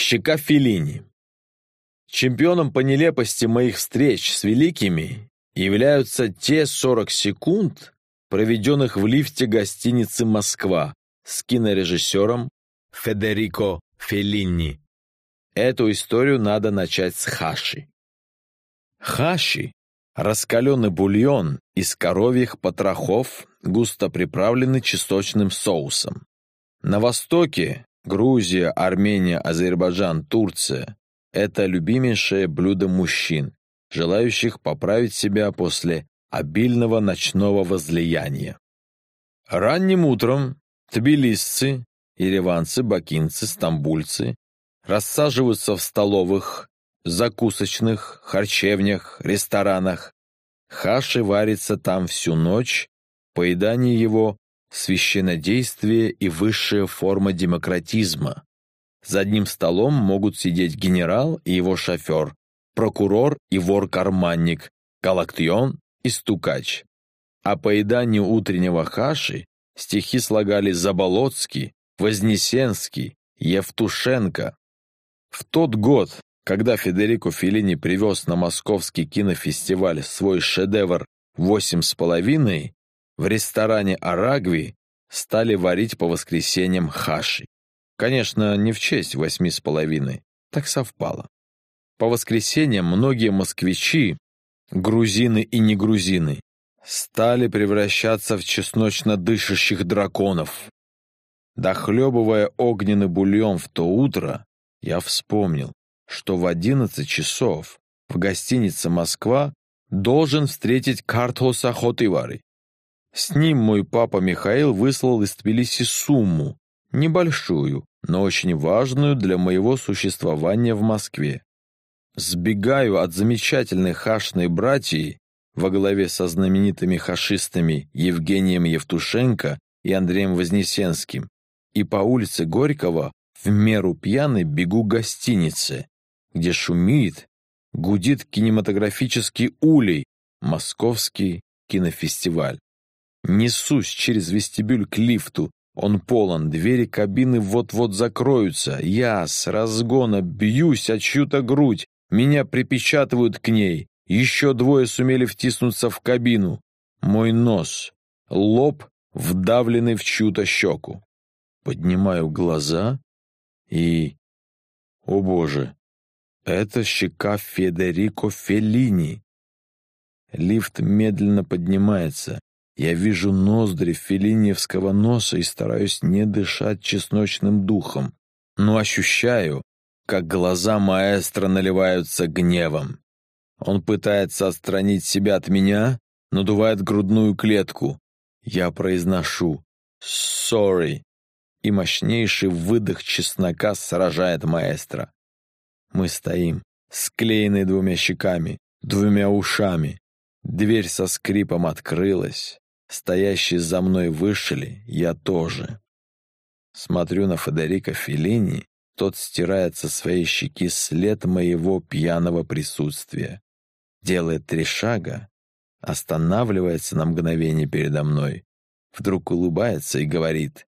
Щека Феллини. Чемпионом по нелепости моих встреч с великими являются те 40 секунд, проведенных в лифте гостиницы «Москва» с кинорежиссером Федерико Феллини. Эту историю надо начать с хаши. Хаши – раскаленный бульон из коровьих потрохов, густо приправленный чесночным соусом. На Востоке – Грузия, Армения, Азербайджан, Турция – это любимейшее блюдо мужчин, желающих поправить себя после обильного ночного возлияния. Ранним утром тбилисцы, ереванцы, бакинцы, стамбульцы рассаживаются в столовых, закусочных, харчевнях, ресторанах. Хаши варится там всю ночь, поедание его — священнодействие и высшая форма демократизма. За одним столом могут сидеть генерал и его шофер, прокурор и вор-карманник, галактион и стукач. О поедании утреннего хаши стихи слагали Заболоцкий, Вознесенский, Евтушенко. В тот год, когда Федерико Феллини привез на московский кинофестиваль свой шедевр «Восемь с половиной», в ресторане «Арагви» стали варить по воскресеньям хаши. Конечно, не в честь восьми с половиной, так совпало. По воскресеньям многие москвичи, грузины и не грузины, стали превращаться в чесночно дышащих драконов. Дохлебывая огненный бульон в то утро, я вспомнил, что в одиннадцать часов в гостинице «Москва» должен встретить Картоса Хотивары. С ним мой папа Михаил выслал из Тбилиси сумму, небольшую, но очень важную для моего существования в Москве. Сбегаю от замечательной хашной братьи во главе со знаменитыми хашистами Евгением Евтушенко и Андреем Вознесенским, и по улице Горького в меру пьяный бегу к гостинице, где шумит, гудит кинематографический улей, московский кинофестиваль. Несусь через вестибюль к лифту, он полон, двери кабины вот-вот закроются. Я с разгона бьюсь о чью-то грудь, меня припечатывают к ней. Еще двое сумели втиснуться в кабину. Мой нос, лоб, вдавленный в чью-то щеку. Поднимаю глаза и... О боже! Это щека Федерико Феллини. Лифт медленно поднимается. Я вижу ноздри феллиневского носа и стараюсь не дышать чесночным духом, но ощущаю, как глаза маэстро наливаются гневом. Он пытается отстранить себя от меня, надувает грудную клетку. Я произношу «sorry», и мощнейший выдох чеснока сражает маэстро. Мы стоим, склеенные двумя щеками, двумя ушами. Дверь со скрипом открылась. Стоящие за мной вышли, я тоже. Смотрю на Федерико Феллини, тот стирает со своей щеки след моего пьяного присутствия. Делает три шага, останавливается на мгновение передо мной, вдруг улыбается и говорит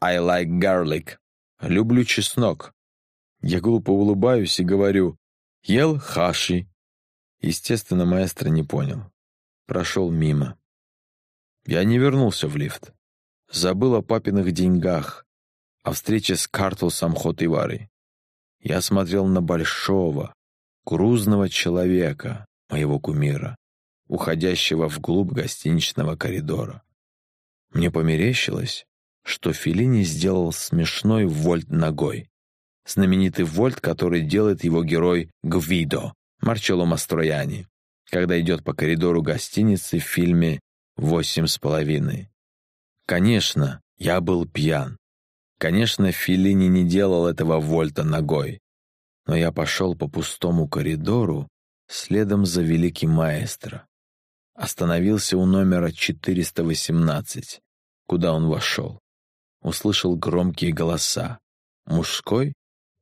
«I like garlic». «Люблю чеснок». Я глупо улыбаюсь и говорю «Ел хаши». Естественно, маэстро не понял. Прошел мимо. Я не вернулся в лифт. Забыл о папиных деньгах, о встрече с Картусом Хотиварой. Я смотрел на большого, грузного человека, моего кумира, уходящего вглубь гостиничного коридора. Мне померещилось, что Филини сделал смешной вольт ногой. Знаменитый вольт, который делает его герой Гвидо, Марчелло Мастрояни, когда идет по коридору гостиницы в фильме «Восемь с половиной». Конечно, я был пьян. Конечно, Филини не делал этого вольта ногой. Но я пошел по пустому коридору следом за великим маэстро. Остановился у номера 418, куда он вошел услышал громкие голоса, мужской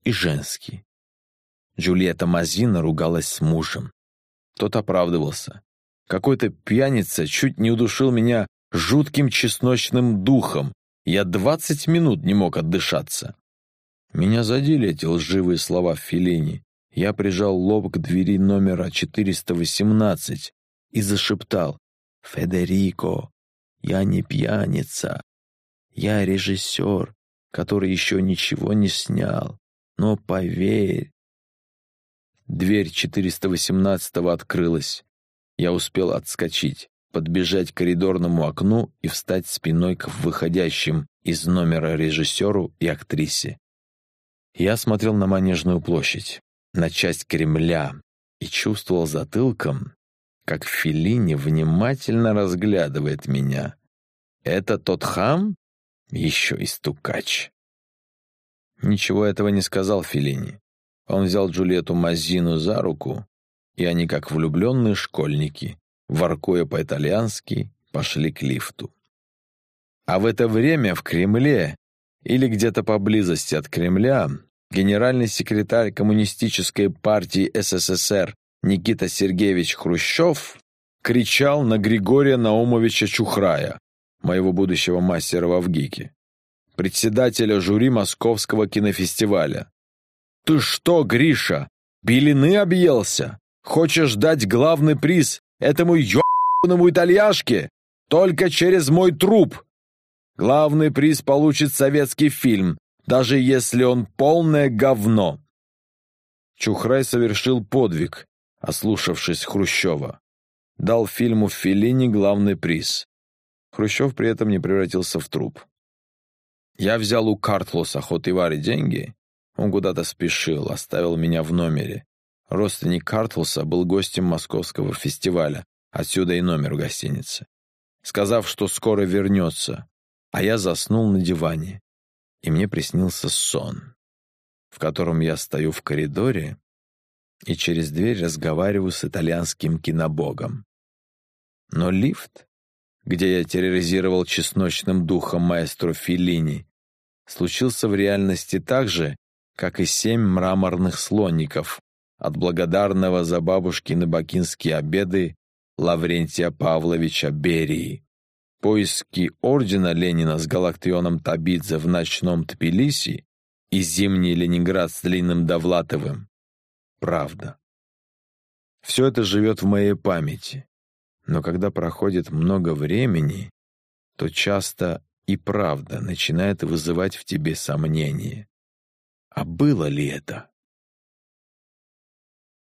и женский. Джульетта Мазина ругалась с мужем. Тот оправдывался. Какой-то пьяница чуть не удушил меня жутким чесночным духом. Я двадцать минут не мог отдышаться. Меня задели эти лживые слова Филини. Я прижал лоб к двери номера 418 и зашептал «Федерико, я не пьяница. Я режиссер, который еще ничего не снял. Но поверь...» Дверь 418-го открылась. Я успел отскочить, подбежать к коридорному окну и встать спиной к выходящим из номера режиссеру и актрисе. Я смотрел на Манежную площадь, на часть Кремля и чувствовал затылком, как Филини внимательно разглядывает меня. «Это тот хам? Еще и стукач». Ничего этого не сказал Филини. Он взял Джульетту Мазину за руку, и они, как влюбленные школьники, воркуя по-итальянски, пошли к лифту. А в это время в Кремле или где-то поблизости от Кремля генеральный секретарь Коммунистической партии СССР Никита Сергеевич Хрущев кричал на Григория Наумовича Чухрая, моего будущего мастера в Авгике, председателя жюри Московского кинофестиваля. «Ты что, Гриша, белины объелся? Хочешь дать главный приз этому ебаному итальяшке? Только через мой труп!» Главный приз получит советский фильм, даже если он полное говно. Чухрай совершил подвиг, ослушавшись Хрущева. Дал фильму Феллини главный приз. Хрущев при этом не превратился в труп. Я взял у Картлоса Хотивари деньги. Он куда-то спешил, оставил меня в номере. Родственник Картлоса был гостем московского фестиваля, отсюда и номер в гостинице. Сказав, что скоро вернется, а я заснул на диване, и мне приснился сон, в котором я стою в коридоре и через дверь разговариваю с итальянским кинобогом. Но лифт, где я терроризировал чесночным духом маэстро Филини, случился в реальности так же, как и семь мраморных слоников от благодарного за бабушкины бакинские обеды Лаврентия Павловича Берии. Поиски ордена Ленина с Галактионом Табидзе в ночном Тбилиси и зимний Ленинград с Длинным Довлатовым. Правда. Все это живет в моей памяти. Но когда проходит много времени, то часто и правда начинает вызывать в тебе сомнения. А было ли это?